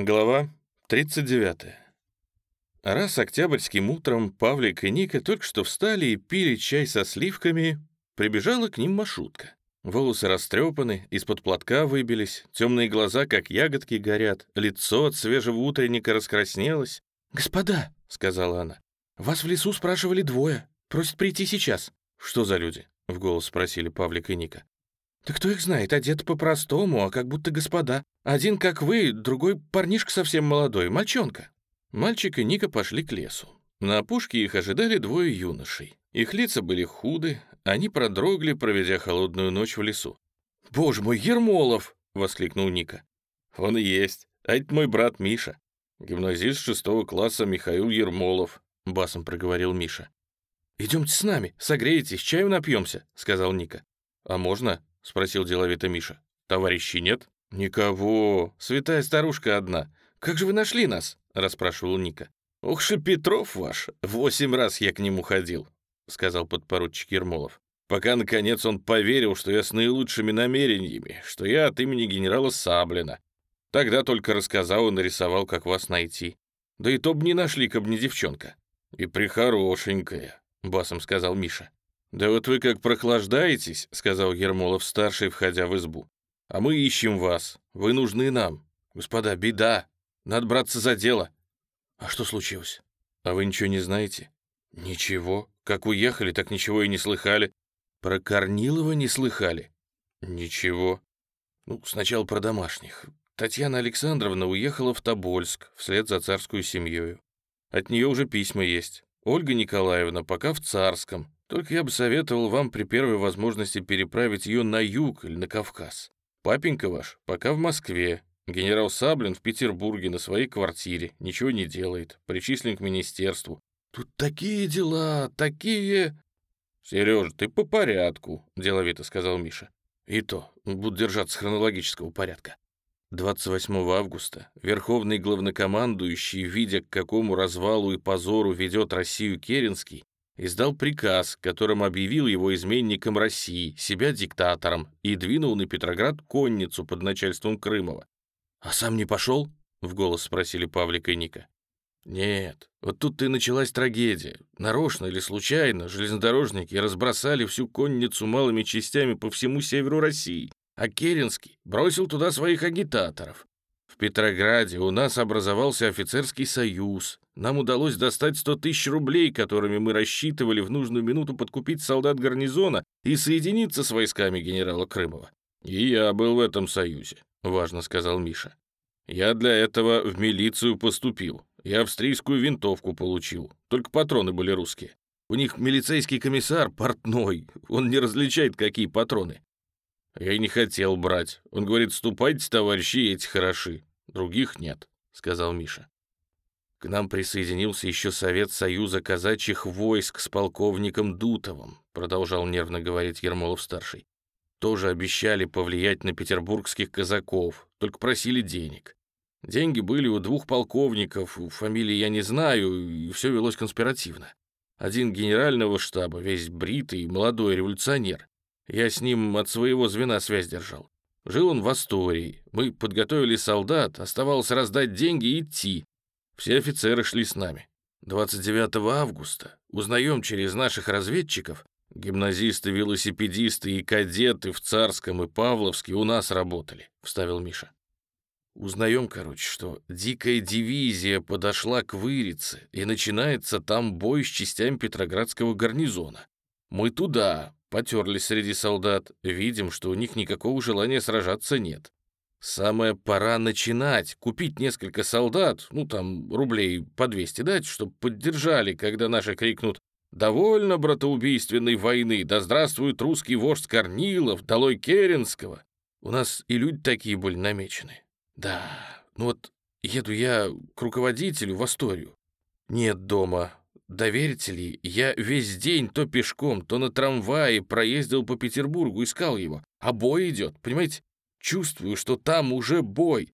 Глава 39. Раз октябрьским утром Павлик и Ника только что встали и пили чай со сливками, прибежала к ним маршрутка. Волосы растрепаны, из-под платка выбились, темные глаза, как ягодки, горят, лицо от свежего утренника раскраснелось. «Господа», — сказала она, — «вас в лесу спрашивали двое, просят прийти сейчас». «Что за люди?» — в голос спросили Павлик и Ника. «Да кто их знает, одеты по-простому, а как будто господа. Один как вы, другой парнишка совсем молодой, мальчонка». Мальчик и Ника пошли к лесу. На опушке их ожидали двое юношей. Их лица были худы, они продрогли, проведя холодную ночь в лесу. «Боже мой, Ермолов!» — воскликнул Ника. «Он и есть. А это мой брат Миша. Гимназист шестого класса Михаил Ермолов», — басом проговорил Миша. «Идемте с нами, согреетесь, чаю напьемся», — сказал Ника. «А можно?» — спросил деловито Миша. «Товарищей нет?» «Никого. Святая старушка одна. Как же вы нашли нас?» — расспрашивал Ника. «Ух же Петров ваш! Восемь раз я к нему ходил», — сказал подпоручик Ермолов. «Пока, наконец, он поверил, что я с наилучшими намерениями, что я от имени генерала Саблина. Тогда только рассказал и нарисовал, как вас найти. Да и то б не нашли, каб не девчонка». «И прихорошенькая», — басом сказал Миша. «Да вот вы как прохлаждаетесь», — сказал Ермолов-старший, входя в избу. «А мы ищем вас. Вы нужны нам. Господа, беда. Надо браться за дело». «А что случилось?» «А вы ничего не знаете?» «Ничего. Как уехали, так ничего и не слыхали. Про Корнилова не слыхали?» «Ничего. Ну, сначала про домашних. Татьяна Александровна уехала в Тобольск вслед за царскую семьей. От нее уже письма есть. Ольга Николаевна пока в Царском, только я бы советовал вам при первой возможности переправить ее на юг или на Кавказ. Папенька ваш пока в Москве. Генерал Саблин в Петербурге на своей квартире. Ничего не делает. Причислен к министерству. Тут такие дела, такие... Сережа, ты по порядку, деловито сказал Миша. И то, буду держаться хронологического порядка. 28 августа верховный главнокомандующий, видя, к какому развалу и позору ведет Россию Керенский, издал приказ, которым объявил его изменником России, себя диктатором, и двинул на Петроград конницу под начальством Крымова. «А сам не пошел?» — в голос спросили Павлик и Ника. «Нет, вот тут-то и началась трагедия. Нарочно или случайно железнодорожники разбросали всю конницу малыми частями по всему северу России, а Керенский бросил туда своих агитаторов. Петрограде у нас образовался офицерский союз. Нам удалось достать 100 тысяч рублей, которыми мы рассчитывали в нужную минуту подкупить солдат гарнизона и соединиться с войсками генерала Крымова. «И я был в этом союзе», — важно сказал Миша. «Я для этого в милицию поступил. Я австрийскую винтовку получил. Только патроны были русские. У них милицейский комиссар портной. Он не различает, какие патроны. Я и не хотел брать. Он говорит, ступайте, товарищи, эти хороши. Других нет», — сказал Миша. К нам присоединился еще Совет Союза казачьих войск с полковником Дутовым, продолжал нервно говорить Ермолов-старший. Тоже обещали повлиять на петербургских казаков, только просили денег. Деньги были у двух полковников, фамилии я не знаю, и все велось конспиративно. Один генерального штаба, весь бритый, молодой революционер. Я с ним от своего звена связь держал. Жил он в Астории. Мы подготовили солдат, оставалось раздать деньги и идти. Все офицеры шли с нами. 29 августа узнаем через наших разведчиков, гимназисты, велосипедисты и кадеты в Царском и Павловске у нас работали, вставил Миша. Узнаем, короче, что дикая дивизия подошла к Вырице, и начинается там бой с частями Петроградского гарнизона. Мы туда, потерлись среди солдат, видим, что у них никакого желания сражаться нет. Самое пора начинать, купить несколько солдат, ну там рублей по 200 дать, чтобы поддержали, когда наши крикнут «Довольно братоубийственной войны, да здравствует русский вождь Корнилов, долой Керенского!» У нас и люди такие были намечены. Да, ну вот еду я к руководителю в Асторию. Нет дома, Доверите ли, я весь день то пешком, то на трамвае проездил по Петербургу, искал его. А бой идет, понимаете? Чувствую, что там уже бой.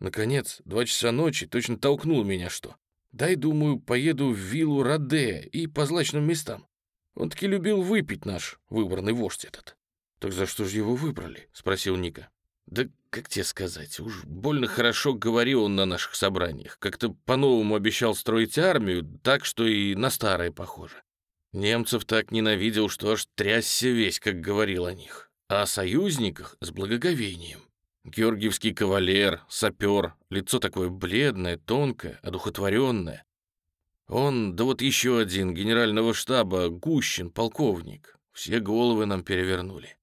Наконец, два часа ночи точно толкнул меня что. Дай, думаю, поеду в виллу Раде и по злачным местам. Он таки любил выпить наш выбранный вождь этот. «Так за что же его выбрали?» — спросил Ника. Да как тебе сказать, уж больно хорошо говорил он на наших собраниях. Как-то по-новому обещал строить армию, так что и на старое похоже. Немцев так ненавидел, что аж трясся весь, как говорил о них. А о союзниках с благоговением. Георгиевский кавалер, сапер, лицо такое бледное, тонкое, одухотворенное. Он, да вот еще один, генерального штаба, Гущин, полковник. Все головы нам перевернули.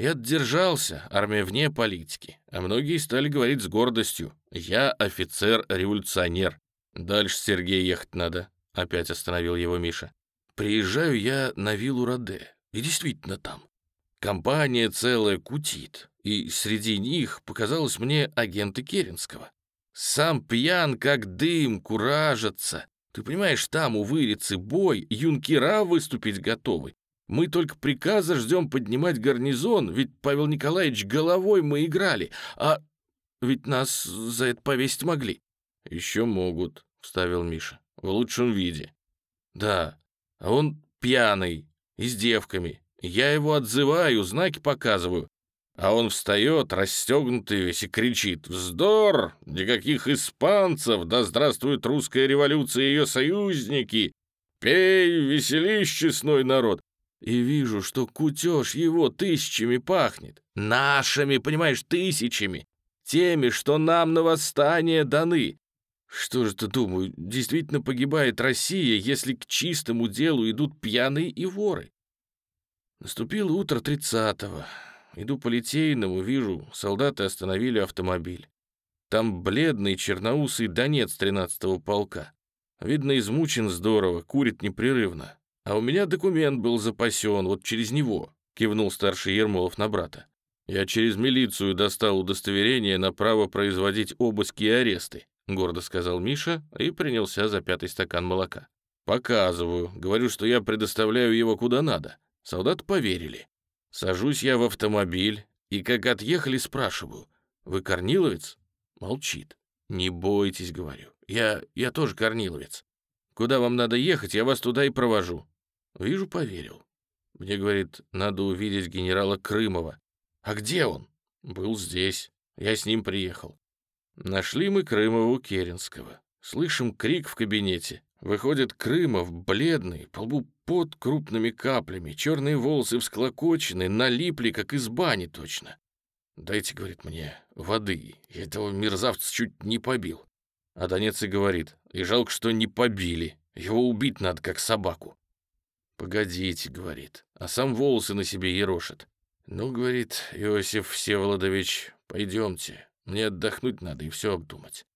Я держался, армия вне политики, а многие стали говорить с гордостью. Я офицер-революционер. Дальше Сергей ехать надо, опять остановил его Миша. Приезжаю я на виллу Раде, и действительно там. Компания целая кутит, и среди них показалось мне агенты Керенского. Сам пьян, как дым, куражится. Ты понимаешь, там у вырицы бой, юнкера выступить готовы. Мы только приказа ждем поднимать гарнизон, ведь Павел Николаевич головой мы играли, а ведь нас за это повесить могли. Еще могут, вставил Миша, в лучшем виде. Да, а он пьяный и с девками. Я его отзываю, знаки показываю. А он встает, расстегнутый весь, и кричит «Вздор! Никаких испанцев! Да здравствует русская революция и ее союзники! Пей, веселись, честной народ!» И вижу, что кутеж его тысячами пахнет. Нашими, понимаешь, тысячами. Теми, что нам на восстание даны. Что же ты думаю, действительно погибает Россия, если к чистому делу идут пьяные и воры? Наступило утро тридцатого. Иду по Литейному, вижу, солдаты остановили автомобиль. Там бледный черноусый донец 13-го полка. Видно, измучен здорово, курит непрерывно. А у меня документ был запасен, вот через него, кивнул старший Ермолов на брата. Я через милицию достал удостоверение на право производить обыски и аресты, гордо сказал Миша и принялся за пятый стакан молока. Показываю, говорю, что я предоставляю его куда надо. Солдаты поверили. Сажусь я в автомобиль и, как отъехали, спрашиваю, «Вы корниловец?» Молчит. «Не бойтесь», — говорю. «Я, я тоже корниловец. Куда вам надо ехать, я вас туда и провожу». Вижу, поверил. Мне, говорит, надо увидеть генерала Крымова. «А где он?» «Был здесь. Я с ним приехал». Нашли мы Крымова у Керенского. Слышим крик в кабинете. Выходит Крымов, бледный, по лбу под крупными каплями, черные волосы всклокочены, налипли, как из бани точно. «Дайте, — говорит мне, — воды, я этого мерзавца чуть не побил». А Донец и говорит, и жалко, что не побили, его убить надо, как собаку. «Погодите, — говорит, — а сам волосы на себе ерошит. Ну, — говорит Иосиф Всеволодович, — пойдемте, мне отдохнуть надо и все обдумать.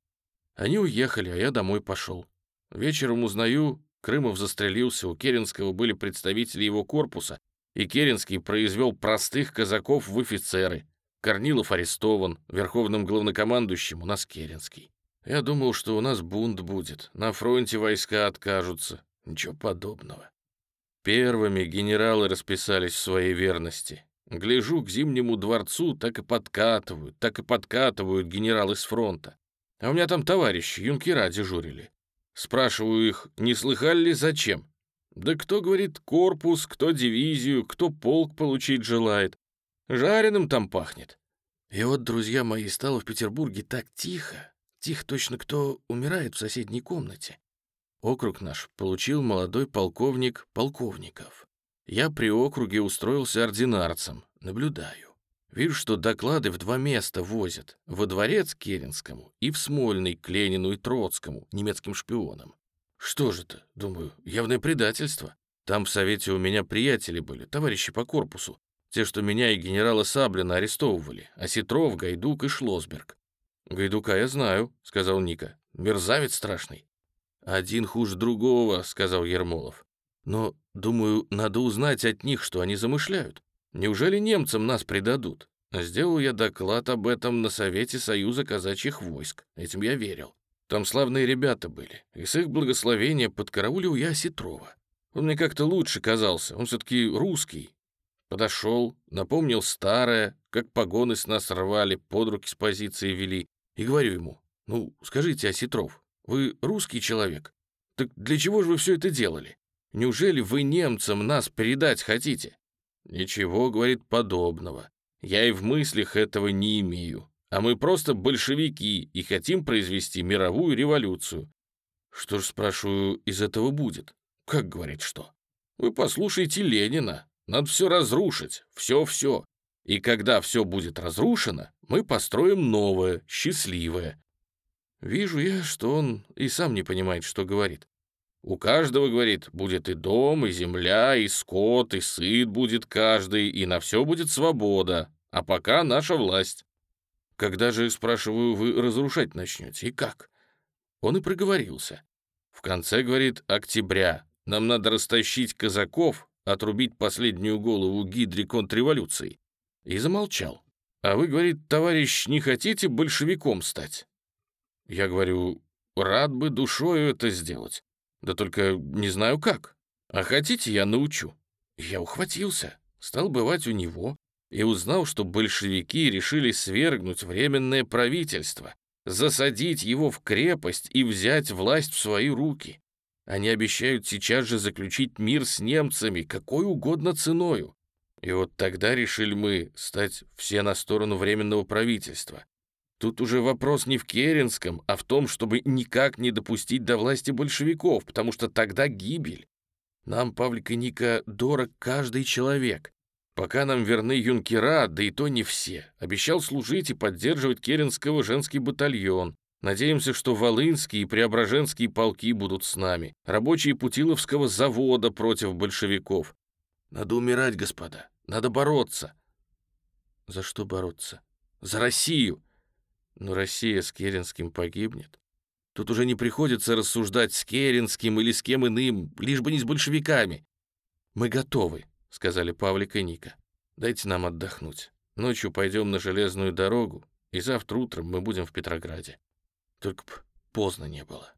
Они уехали, а я домой пошел. Вечером узнаю, Крымов застрелился, у Керенского были представители его корпуса, и Керенский произвел простых казаков в офицеры. Корнилов арестован, верховным главнокомандующим у нас Керенский. Я думал, что у нас бунт будет, на фронте войска откажутся. Ничего подобного. Первыми генералы расписались в своей верности. Гляжу к Зимнему дворцу, так и подкатывают, так и подкатывают генералы с фронта. А у меня там товарищи, юнкера дежурили. Спрашиваю их, не слыхали ли зачем? Да кто, говорит, корпус, кто дивизию, кто полк получить желает. Жареным там пахнет. И вот, друзья мои, стало в Петербурге так тихо, тихо точно кто умирает в соседней комнате. Округ наш получил молодой полковник полковников. Я при округе устроился ординарцем, наблюдаю. Вижу, что доклады в два места возят. Во дворец Керенскому и в Смольный к Ленину и Троцкому, немецким шпионам. Что же это, думаю, явное предательство. Там в Совете у меня приятели были, товарищи по корпусу. Те, что меня и генерала Саблина арестовывали. Осетров, Гайдук и Шлосберг. «Гайдука я знаю», — сказал Ника. «Мерзавец страшный». «Один хуже другого», — сказал Ермолов. «Но, думаю, надо узнать от них, что они замышляют. Неужели немцам нас предадут? Сделал я доклад об этом на Совете Союза казачьих войск. Этим я верил. Там славные ребята были, и с их благословения подкараулил я Сетрова. Он мне как-то лучше казался, он все-таки русский. Подошел, напомнил старое, как погоны с нас рвали, под руки с позиции вели, и говорю ему, ну, скажите, Осетров, вы русский человек? Так для чего же вы все это делали? Неужели вы немцам нас передать хотите? «Ничего, — говорит, — подобного. Я и в мыслях этого не имею. А мы просто большевики и хотим произвести мировую революцию. Что ж, спрашиваю, из этого будет? Как говорит что? Вы послушайте Ленина. Надо все разрушить, все-все. И когда все будет разрушено, мы построим новое, счастливое. Вижу я, что он и сам не понимает, что говорит. У каждого, говорит, будет и дом, и земля, и скот, и сыт будет каждый, и на все будет свобода. А пока наша власть. Когда же, спрашиваю, вы разрушать начнете, и как? Он и проговорился. В конце, говорит, октября. Нам надо растащить казаков, отрубить последнюю голову гидре контрреволюции. И замолчал. А вы, говорит, товарищ, не хотите большевиком стать? Я говорю, рад бы душою это сделать. Да только не знаю как. А хотите, я научу. Я ухватился, стал бывать у него и узнал, что большевики решили свергнуть временное правительство, засадить его в крепость и взять власть в свои руки. Они обещают сейчас же заключить мир с немцами, какой угодно ценою. И вот тогда решили мы стать все на сторону временного правительства. Тут уже вопрос не в Керенском, а в том, чтобы никак не допустить до власти большевиков, потому что тогда гибель. Нам, Павлик и Ника, дорог каждый человек. Пока нам верны юнкера, да и то не все. Обещал служить и поддерживать Керенского женский батальон. Надеемся, что Волынские и Преображенские полки будут с нами. Рабочие Путиловского завода против большевиков. Надо умирать, господа. Надо бороться. За что бороться? За Россию. Но Россия с Керенским погибнет. Тут уже не приходится рассуждать с Керенским или с кем иным, лишь бы не с большевиками. Мы готовы, сказали Павлик и Ника. Дайте нам отдохнуть. Ночью пойдем на железную дорогу, и завтра утром мы будем в Петрограде. Только б поздно не было.